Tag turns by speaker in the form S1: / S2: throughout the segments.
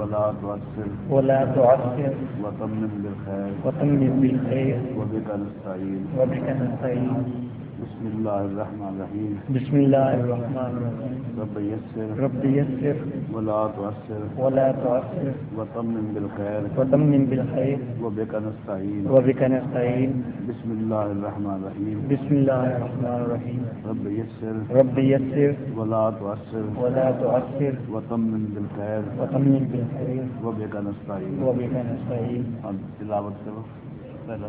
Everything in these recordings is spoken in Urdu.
S1: ولا تعسر.
S2: ولا تعسر.
S1: وتمم بالخير.
S2: وتمم بالخير.
S1: وبك نستعين.
S2: وبك نستعين.
S1: بسم الله الرحمن الرحيم
S2: بسم الله الرحمن الرحيم
S1: رب يسر
S2: رب
S1: ولا تعسر.
S2: ولا تعسر.
S1: وتمم بالخير
S2: وتمم بالخير
S1: وبك نستعين
S2: وبك نستعين
S1: بسم الله الرحمن الرحيم
S2: بسم الله الرحمن الرحيم
S1: رب يسر
S2: رب يسر
S1: ولا تعسر.
S2: ولا تعسر.
S1: وتمم بالخير
S2: وتمم بالخير
S1: وبك نستعين
S2: وبك نستعين
S1: اب تلاوت کرو. پہلا.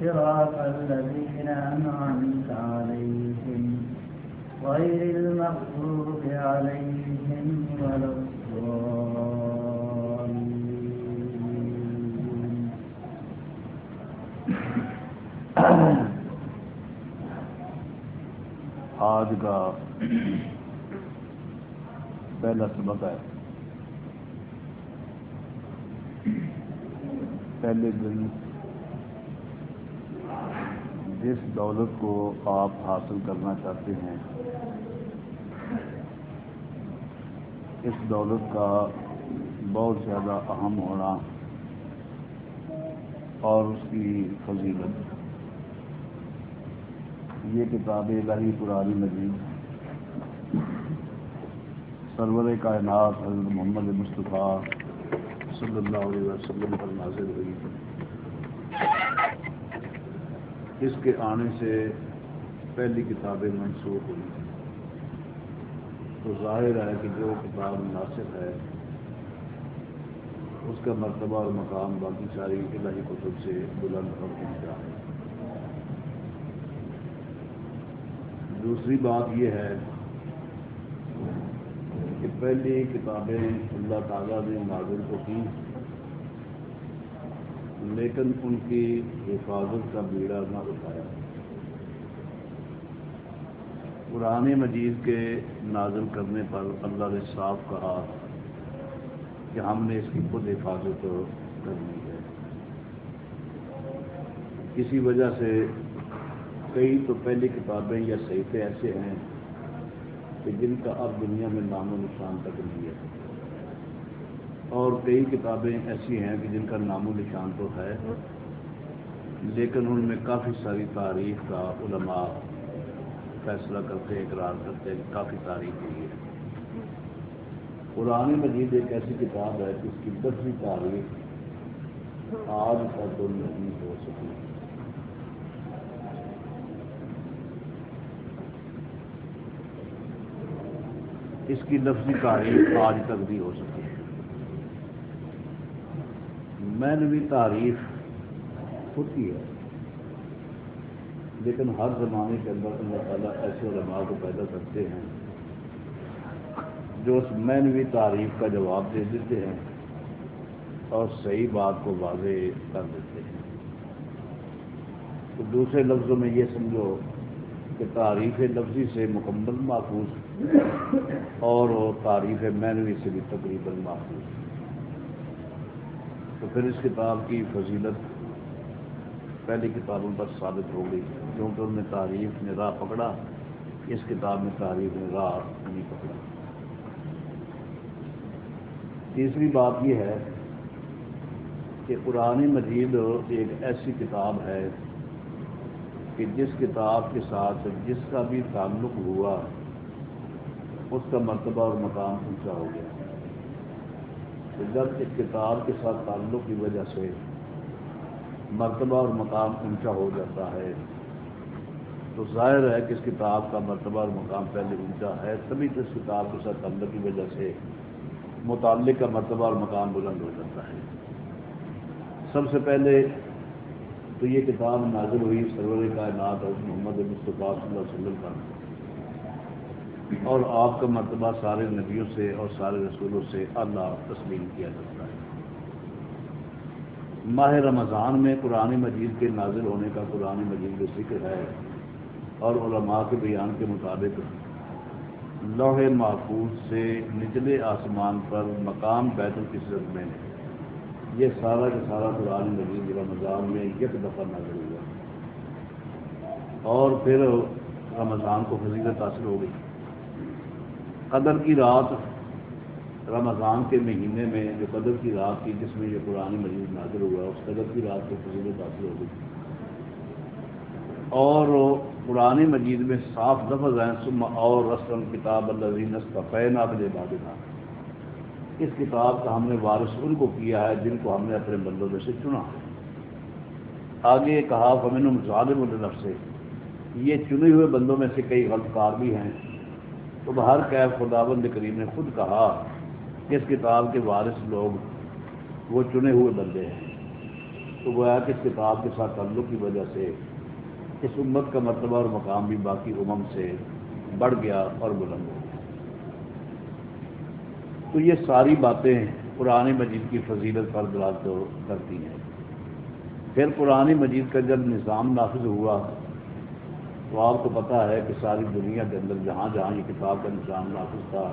S2: صراط الذين أنعمت عليهم غير المغضوب عليهم ولا الضالين.
S1: آج کا پہلا سبق ہے۔ پہلے دن جس دولت کو آپ حاصل کرنا چاہتے ہیں، اس دولت کا بہت زیادہ اہم ہونا اور اس کی فضیلت۔ یہ کتاب الہی قرآن مجید، سرور کائنات حضرت محمد مصطفیٰ صلی اللہ علیہ وسلم پر نازل ہوئی۔ اس کے آنے سے پہلی کتابیں منسوخ ہوئی تو ظاہر ہے کہ جو کتاب مناسب ہے، اس کا مرتبہ اور مقام باقی ساری الہی کتب سے بلند اور اونچا ہے۔ دوسری بات یہ ہے کہ پہلی کتابیں اللہ تعالیٰ نے نازل کو کی۔ لیکن ان کی حفاظت کا بیڑا نہ اٹھایا۔ قرآن مجید کے نازل کرنے پر اللہ نے صاف کہا کہ ہم نے اس کی خود حفاظت کرنی ہے۔ کسی وجہ سے کئی تو پہلی کتابیں یا صحیفے ایسے ہیں کہ جن کا اب دنیا میں نام و نشان تک نہیں ہے۔ اور کئی کتابیں ایسی ہیں کہ جن کا نام و نشان تو ہے، لیکن ان میں کافی ساری تاریخ کا علماء فیصلہ کرتے، اقرار کرتے ہیں کافی تاریخ ہوئی ہے۔ قرآن مجید ایک ایسی کتاب ہے جس کی دسویں تاریخ آج تک نہیں ہو سکی۔ اس کی لفظی تاریخ آج تک بھی ہو سکی۔ ہے میں نے بھی تعریف ہوتی ہے۔ لیکن ہر زمانے کے اندر اللہ تعالیٰ ایسے علماء کو پیدا کرتے ہیں جو اس مینوی تعریف کا جواب دے دیتے ہیں اور صحیح بات کو واضح کر دیتے ہیں۔ تو دوسرے لفظوں میں یہ سمجھو کہ تعریف لفظی سے مکمل محفوظ اور تعریف مینوی سے بھی تقریباً محفوظ۔ تو پھر اس کتاب کی فضیلت پہلی کتابوں پر ثابت ہو گئی، کیونکہ ان میں تعریف نے راہ پکڑا، اس کتاب میں تعریف نے راہ نہیں پکڑا۔ تیسری بات یہ ہے کہ قرآن مجید ایک ایسی کتاب ہے کہ جس کتاب کے ساتھ جس کا بھی تعلق ہوا، اس کا مرتبہ اور مقام اونچا ہو گیا۔ جب اس کتاب کے ساتھ تعلق کی وجہ سے مرتبہ اور مقام اونچا ہو جاتا ہے، تو ظاہر ہے کہ اس کتاب کا مرتبہ اور مقام پہلے اونچا ہے، تبھی تو اس کتاب کے ساتھ تعلق کی وجہ سے متعلق کا مرتبہ اور مقام بلند ہو جاتا ہے۔ سب سے پہلے تو یہ کتاب نازل ہوئی سرور کائنات اور محمد مصطفیٰ صلی اللہ علیہ وسلم کا اور آپ کا مرتبہ سارے نبیوں سے اور سارے رسولوں سے اللہ تسلیم کیا جاتا ہے۔ ماہ رمضان میں قرآن مجید کے نازل ہونے کا قرآن مجید کا ذکر ہے اور علماء کے بیان کے مطابق لوہے محفوظ سے نچلے آسمان پر مقام بیت القصرت میں یہ سارا کا سارا قرآن مجید رمضان میں یک دفعہ نازل ہوا۔ اور پھر رمضان کو فضیلت حاصل ہو گئی۔ قدر کی رات رمضان کے مہینے میں، جو قدر کی رات تھی، جس میں یہ قرآن مجید نازل ہوا، اس قدر کی رات کو فضیلت حاصل ہو گئی۔ اور قرآن مجید میں صاف لفظ ہیں سم اور رسم کتاب اللہ کا فین آبل بادہ اس کتاب کا ہم نے وارث ان کو کیا ہے، جن کو ہم نے اپنے بندوں میں سے چنا۔ آگے کہا فمن ظالم النف سے یہ چنے ہوئے بندوں میں سے کئی غلط کار بھی ہیں۔ تو بہر کیف خدا بند کریم نے خود کہا کہ اس کتاب کے وارث لوگ وہ چنے ہوئے بندے ہیں۔ تو گویا کہ اس کتاب کے ساتھ تعلق کی وجہ سے اس امت کا مرتبہ اور مقام بھی باقی امم سے بڑھ گیا اور بلند ہو گیا۔ تو یہ ساری باتیں قرآن مجید کی فضیلت پر دلال کرتی ہیں۔ پھر قرآن مجید کا جب نظام نافذ ہوا تو آپ کو پتا ہے کہ ساری دنیا کے اندر جہاں جہاں یہ کتاب کا نظام نافذ تھا،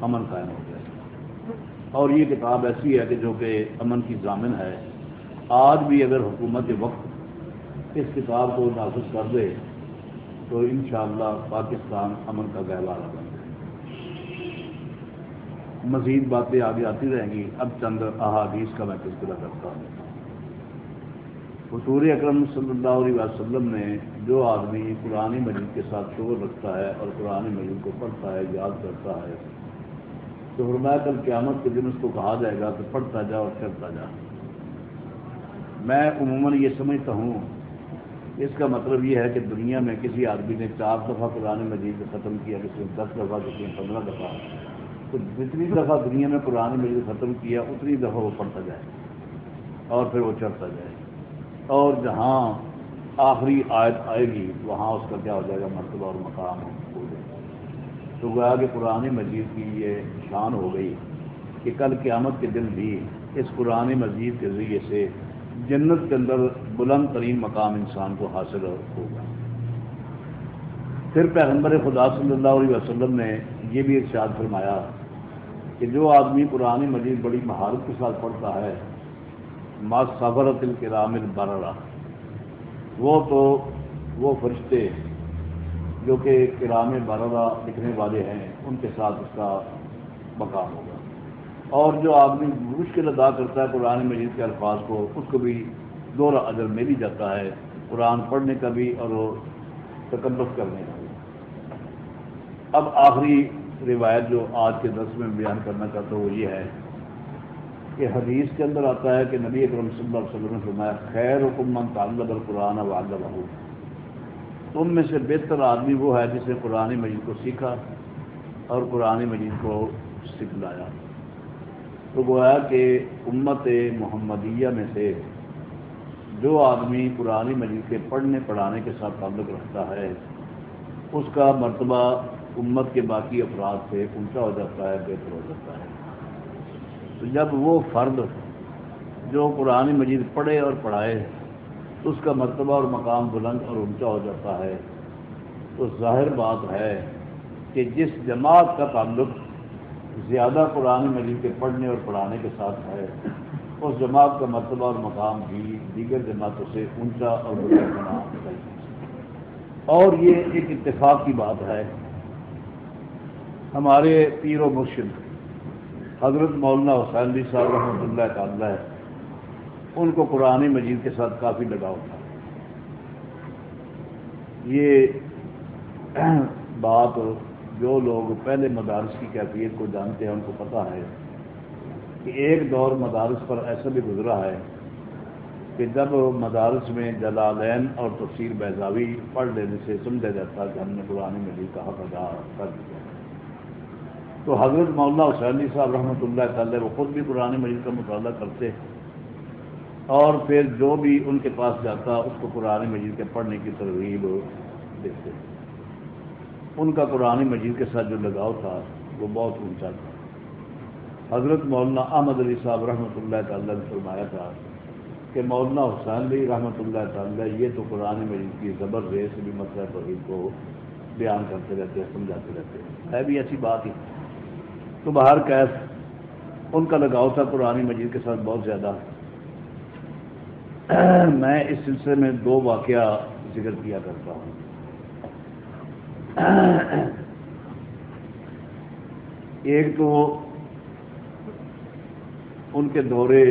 S1: امن قائم ہو گیا۔ اور یہ کتاب ایسی ہے کہ جو کہ امن کی ضامن ہے۔ آج بھی اگر حکومت وقت اس کتاب کو نافذ کر دے، تو انشاءاللہ پاکستان امن کا گہوارہ بن جائے۔ مزید باتیں آگے آتی رہیں گی۔ اب چند احادیث کا میں تذکرہ کرتا ہوں۔ حضور اکرم صلی اللہ علیہ وسلم نے جو آدمی قرآن مجید کے ساتھ شور رکھتا ہے اور قرآن مجید کو پڑھتا ہے، یاد کرتا ہے، تو فرمایا کل قیامت کے دن اس کو کہا جائے گا کہ پڑھتا جا اور کرتا جا۔ میں عموماً یہ سمجھتا ہوں، اس کا مطلب یہ ہے کہ دنیا میں کسی آدمی نے چار دفعہ قرآن مجید ختم کیا کسی نے دس دفعہ کسی نے پندرہ دفعہ، تو جتنی دفعہ دنیا میں قرآن مجید ختم کیا، اتنی دفعہ وہ پڑھتا جائے اور پھر وہ چڑھتا جائے۔ اور جہاں آخری آیت آئے گی، وہاں اس کا کیا ہو جائے گا؟ مرتبہ اور مقام ہو جائے گا تو گویا کہ قرآن مجید کی یہ شان ہو گئی کہ کل قیامت کے دن بھی اس قرآن مجید کے ذریعے سے جنت کے اندر بلند ترین مقام انسان کو حاصل ہوگا۔ پھر پیغمبر خدا صلی اللہ علیہ وسلم نے یہ بھی ارشاد فرمایا کہ جو آدمی قرآن مجید بڑی مہارت کے ساتھ پڑھتا ہے ما صبرت الکرام البرا وہ تو وہ فرشتے جو کہ کرام برا لکھنے والے ہیں، ان کے ساتھ اس کا مقام ہوگا۔ اور جو آدمی مشکل ادا کرتا ہے قرآن مجید کے الفاظ کو، اس کو بھی دورہ ادر میں بھی جاتا ہے۔ قرآن پڑھنے کا بھی اور تکبت کرنے کا بھی۔ اب آخری روایت جو آج کے دس میں بیان کرنا چاہتا ہوں وہ یہ ہے کہ حدیث کے اندر آتا ہے کہ نبی اکرم صلی اللہ علیہ وسلم نے فرمایا خیر حکم تعلق القرآن واد بہو تم میں سے بہتر آدمی وہ ہے جس نے قرآن مجید کو سیکھا اور قرآن مجید کو سکھلایا۔ تو گویا کہ امت محمدیہ میں سے جو آدمی قرآن مجید کے پڑھنے پڑھانے کے ساتھ تعلق رکھتا ہے، اس کا مرتبہ امت کے باقی افراد سے اونچا ہو جاتا ہے، بہتر ہو جاتا ہے۔ تو جب وہ فرد جو قرآن مجید پڑھے اور پڑھائے تو اس کا مرتبہ اور مقام بلند اور اونچا ہو جاتا ہے۔ تو ظاہر بات ہے کہ جس جماعت کا تعلق زیادہ قرآن مجید کے پڑھنے اور پڑھانے کے ساتھ ہے، اس جماعت کا مرتبہ اور مقام بھی دیگر جماعتوں سے اونچا اور بلند بنا چاہیے۔ اور یہ ایک اتفاق کی بات ہے۔ ہمارے پیر و مرشد حضرت مولانا حسین علی صاحب رحمۃ اللہ تعالی ہے، ان کو قرآن مجید کے ساتھ کافی لگاؤ تھا۔ یہ بات جو لوگ پہلے مدارس کی کیفیت کو جانتے ہیں، ان کو پتا ہے کہ ایک دور مدارس پر ایسا بھی گزرا ہے کہ جب مدارس میں جلالین اور تفسیر بیضاوی پڑھ لینے سے سمجھا جاتا کہ ہم نے قرآن مجید کا حق ادا کر دیا۔ تو حضرت مولانا حسینی صاحب رحمۃ اللہ تعالی وہ خود بھی قرآن مجید کا مطالعہ کرتے اور پھر جو بھی ان کے پاس جاتا اس کو قرآن مجید کے پڑھنے کی ترغیب دیتے۔ ان کا قرآن مجید کے ساتھ جو لگاؤ تھا، وہ بہت اونچا تھا۔ حضرت مولانا احمد علی صاحب رحمۃ اللہ تعالیٰ نے فرمایا تھا کہ مولانا حسین علی رحمۃ اللہ تعالیٰ یہ تو قرآن مجید کی زبر ریس بھی مطلب مسئلہ توحید کو بیان کرتے رہتے ہیں سمجھاتے رہتے۔ ہیں ہے بھی ایسی بات ہی۔ تو باہر کیف ان کا لگاؤ تھا قرآن مجید کے ساتھ بہت زیادہ۔ میں اس سلسلے میں دو واقعہ ذکر کیا کرتا ہوں۔ ایک تو ان کے دورے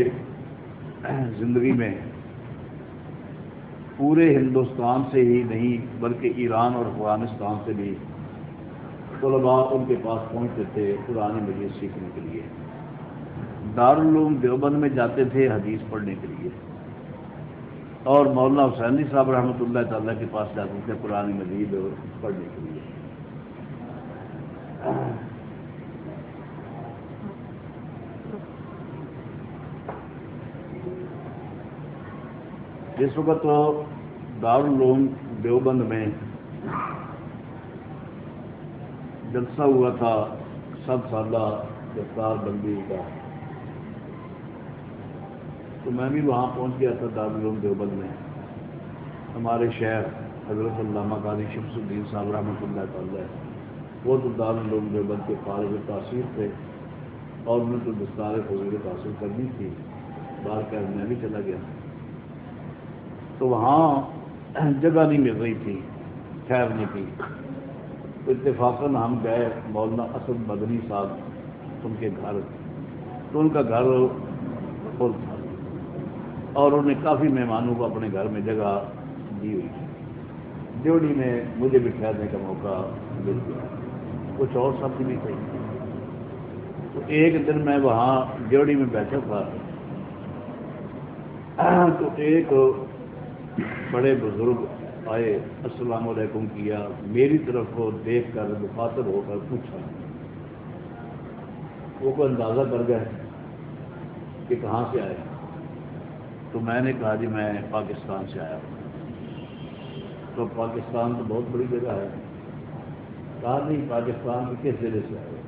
S1: زندگی میں پورے ہندوستان سے ہی نہیں، بلکہ ایران اور افغانستان سے بھی طلباء ان کے پاس پہنچتے تھے پرانی مجید سیکھنے کے لیے۔ دارالعلوم دیوبند میں جاتے تھے حدیث پڑھنے کے لیے۔ اور مولانا حسینی صاحب رحمۃ اللہ تعالیٰ کے پاس جاتے تھے پرانی مجید پڑھنے کے لیے۔ جس وقت دارالعلوم دیوبند میں جلسہ ہوا تھا، سب سالہ دفتار بندی کا۔ تو میں بھی وہاں پہنچ گیا تھا دارالعلوم دیوبند میں۔ ہمارے شہر حضرت علامہ قادی شمس الدین صاحب رحمۃ اللہ تعالی وہ تو دارالعلوم دیوبند کے فارغ تاثیر تھے اور انہیں تو دستار فضول تاثر کرنی تھی۔ بار کر میں بھی چلا گیا۔ تو وہاں جگہ نہیں مل رہی تھی ٹھہرنے کی اتفاقاً ہم گئے مولانا اسد مدنی صاحب، ان کے گھر۔ تو ان کا گھر فل تھا۔ اور انہوں نے کافی مہمانوں کو اپنے گھر میں جگہ دی ہوئی۔ تھی ڈیوڑی میں مجھے بھی ٹھہرنے کا موقع مل گیا۔ کچھ اور سب بھی تھے۔ تو ایک دن میں وہاں ڈیوڑی میں بیٹھا تھا۔ تو ایک بڑے بزرگ آئے، السلام علیکم کیا، میری طرف کو دیکھ کر مخاطب ہو کر پوچھا۔ وہ کو اندازہ کر گئے کہ کہاں سے آئے۔ تو میں نے کہا جی میں پاکستان سے آیا ہوں۔ تو پاکستان تو بہت بڑی جگہ ہے۔ کہا نہیں، پاکستان کے کس ضلع سے آئے؟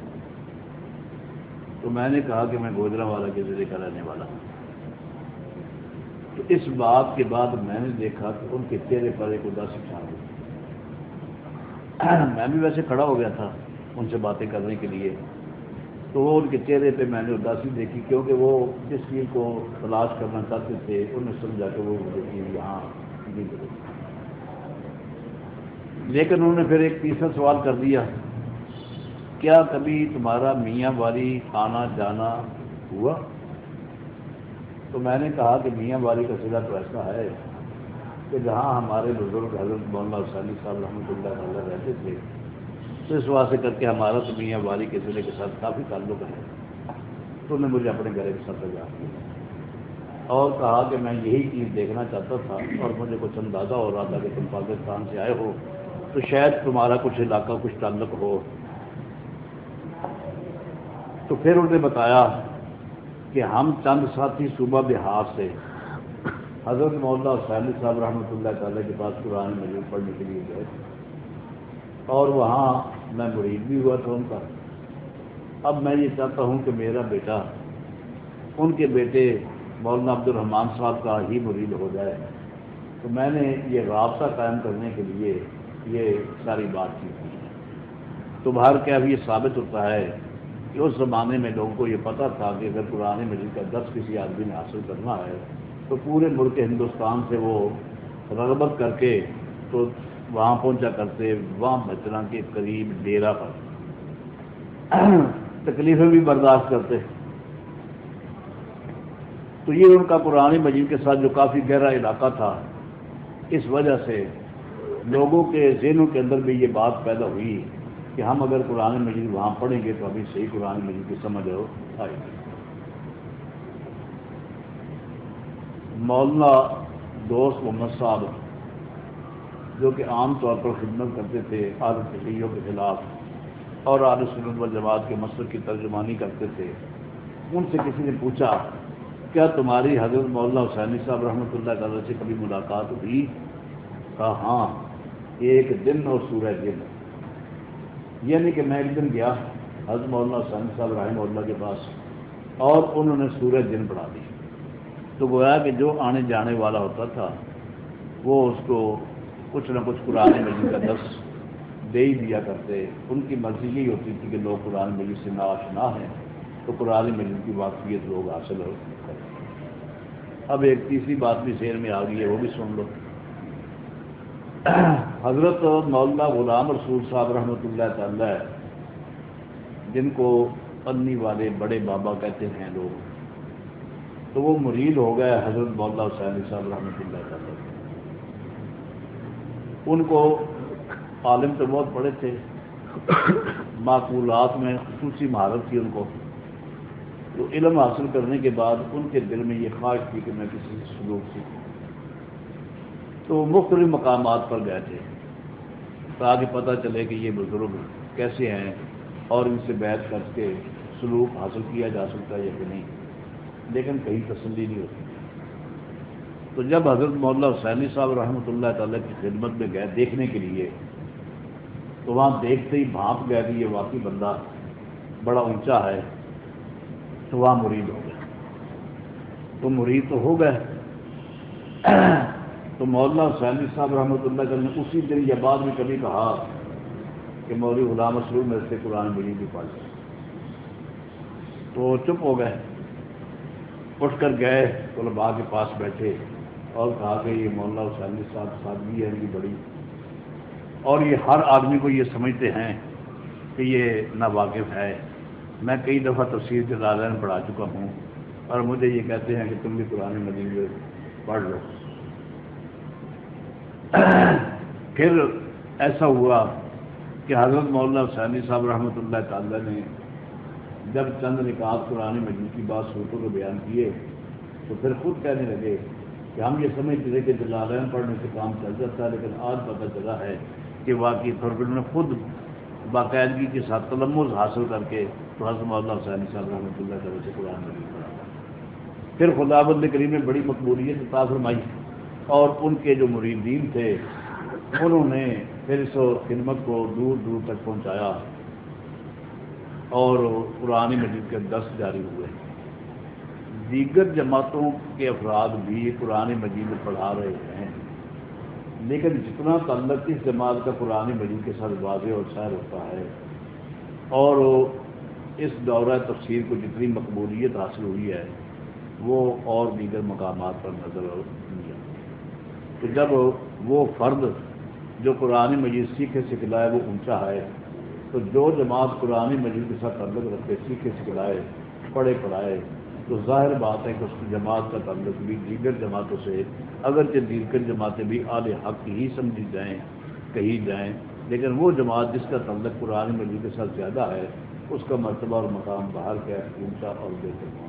S1: تو میں نے کہا کہ میں گوجرا والا کے ضلع کا رہنے والا ہوں۔ تو اس بات کے بعد میں نے دیکھا کہ ان کے چہرے پر ایک اداسی چھا گئی۔ میں بھی ویسے کھڑا ہو گیا تھا ان سے باتیں کرنے کے لیے۔ تو وہ ان کے چہرے پہ میں نے اداسی دیکھی کیونکہ وہ جس چیز کو تلاش کرنا چاہتے تھے، انہیں سمجھا کہ وہ چیز یہاں لیکن انہوں نے پھر ایک تیسرا سوال کر دیا، کیا کبھی تمہارا میاں والی آنا جانا ہوا؟ تو میں نے کہا کہ میاں والی کا سلا تو ایسا ہے کہ جہاں ہمارے بزرگ حضرت مولانا حسانی صاحب رحمۃ اللہ تعالیٰ رہتے تھے، تو اس واسطے کر کے ہمارا تو میاں والی کے ضلع کے ساتھ کافی تعلق ہے۔ تو انہوں نے مجھے اپنے گھر کے ساتھ لگا دیا۔ اور کہا کہ میں یہی چیز دیکھنا چاہتا تھا اور مجھے کچھ اندازہ ہو رہا تھا کہ تم پاکستان سے آئے ہو، تو شاید تمہارا کچھ علاقہ، کچھ تعلق ہو۔ تو پھر انہوں نے بتایا کہ ہم چند ساتھی صوبہ بہار سے حضرت مولانا حسین صاحب رحمۃ اللہ تعالیٰ کے پاس قرآن مجید پڑھنے کے لیے گئے اور وہاں میں مرید بھی ہوا تھا ان کا۔ اب میں یہ چاہتا ہوں کہ میرا بیٹا، ان کے بیٹے مولانا عبد الرحمان صاحب کا ہی مرید ہو جائے۔ تو میں نے یہ رابطہ قائم کرنے کے لیے یہ ساری بات کی۔ تھی تو باہر کیا بھی یہ ثابت ہوتا ہے کہ اس زمانے میں لوگوں کو یہ پتہ تھا کہ اگر قرآن مجید کا درس کسی آدمی نے حاصل کرنا ہے، تو پورے ملک ہندوستان سے وہ رغبت کر کے تو وہاں پہنچا کرتے، وہاں بچنا کے قریب ڈیرا پر تکلیفیں بھی برداشت کرتے۔ تو یہ ان کا قرآن مجید کے ساتھ جو کافی گہرا علاقہ تھا، اس وجہ سے لوگوں کے ذہنوں کے اندر بھی یہ بات پیدا ہوئی۔ کہ ہم اگر قرآن مجید وہاں پڑھیں گے تو ابھی صحیح قرآن مجید کی سمجھ ہو آئے گی مولانا دوست محمد صاحب، جو کہ عام طور پر خدمت کرتے تھے عادت تشیعوں کے خلاف اور عادت سنت و جماعت کے مسئلے کی ترجمانی کرتے تھے، ان سے کسی نے پوچھا، کیا تمہاری حضرت مولانا حسینی صاحب رحمۃ اللہ تعالیٰ سے کبھی ملاقات ہوئی؟ کہا ہاں ایک دن اور سورہ دن۔ یعنی کہ میں ایک دن گیا، حضرت مولانا حسین صاحب رحمہ اللہ کے پاس، اور انہوں نے سورج دن پڑھا دی تو گویا کہ جو آنے جانے والا ہوتا تھا، وہ اس کو کچھ نہ کچھ قرآن مجید کا درس دے ہی دیا کرتے۔ ان کی مرضی یہی ہوتی تھی کہ لوگ قرآن مجید سے ناشنا ہیں، تو قرآن مجید کی واقفیت لوگ حاصل ہو اب ایک تیسری بات بھی شیر میں آ گئی ہے، وہ بھی سن لو۔ حضرت مولانا غلام رسول صاحب رحمۃ اللہ تعالی جن کو پنی والے بڑے بابا کہتے ہیں لوگ، تو وہ مرید ہو گئے حضرت مولانا حسین صاحب رحمۃ اللہ تعالی۔ ان کو عالم تو بہت بڑے تھے، معقولات میں خصوصی مہارت تھی ان کو۔ تو علم حاصل کرنے کے بعد ان کے دل میں یہ خواہش تھی کہ میں کسی سلوک سیکھوں تو مختلف مقامات پر گئے تھے۔ تاکہ پتہ چلے کہ یہ بزرگ کیسے ہیں اور ان سے بیٹھ کر کے سلوک حاصل کیا جا سکتا ہے یا کہ نہیں۔ لیکن کہیں تسلی نہیں ہوتی۔ تو جب حضرت مولا حسینی صاحب رحمۃ اللہ تعالیٰ کی خدمت میں گئے دیکھنے کے لیے، تو وہاں دیکھتے ہی بھانپ گیا کہ یہ واقعی بندہ بڑا اونچا ہے، تو وہاں مرید ہو گیا تو مرید تو ہو گئے۔ تو مولانا حسینی صاحب رحمۃ اللہ تعالیٰ نے اسی دن یا بعد میں کبھی کہا کہ مولوی غلام مسلم میں سے قرآن مجید بھی پڑھ تو چپ ہو گئے۔ اٹھ کر گئے، طلباء کے پاس بیٹھے اور کہا کہ یہ مولانا حسین صاحب سادگی ہے، ان کی بڑی۔ اور یہ ہر آدمی کو یہ سمجھتے ہیں کہ یہ نا واقف ہے۔ میں کئی دفعہ تفصیل کے دادہ پڑھا چکا ہوں اور مجھے یہ کہتے ہیں کہ تم بھی قرآن مجید پڑھ لو۔ پھر ایسا ہوا کہ حضرت مولانا حسینی صاحب رحمۃ اللہ تعالی نے جب چند نکات قرآن مجید کی بات سوچوں کو بیان کیے تو پھر خود کہنے لگے کہ ہم یہ سمجھتے تھے کہ جلالین پڑھنے سے کام چل جاتا ہے، لیکن آج پتہ چلا ہے کہ واقعی طور پر نے خود باقاعدگی کے ساتھ تلمز حاصل کر کے تو حضرت مولانا حسین صاحب رحمۃ اللہ تعالیٰ سے قرآن مجید پڑھا۔ پھر خدا بند کریم نے بڑی مقبولیت عطا فرمائی۔ اور ان کے جو مریدین تھے، انہوں نے پھر اس خدمت کو دور دور تک پہنچایا اور قرآن مجید کے دس جاری ہوئے۔ دیگر جماعتوں کے افراد بھی قرآن مجید پڑھا رہے ہیں، لیکن جتنا تعلق اس جماعت کا قرآن مجید کے ساتھ واضح اور سیر ہوتا ہے اور اس دورہ تفسیر کو جتنی مقبولیت حاصل ہوئی ہے، وہ اور دیگر مقامات پر نظر تو جب وہ فرد جو قرآن مجید سیکھے سکھلائے وہ اونچا ہے، تو جو جماعت قرآن مجید کے ساتھ تعلق رکھے سیکھے سکھلائے، پڑھے پڑھائے، تو ظاہر بات ہے کہ اس جماعت کا تعلق بھی دیگر جماعتوں سے، اگرچہ دیگر جماعتیں بھی اعلی حق ہی سمجھی جائیں، کہی جائیں، لیکن وہ جماعت جس کا تعلق قرآن مجید کے ساتھ زیادہ ہے، اس کا مرتبہ اور مقام باہر کا اونچا اور بہتر۔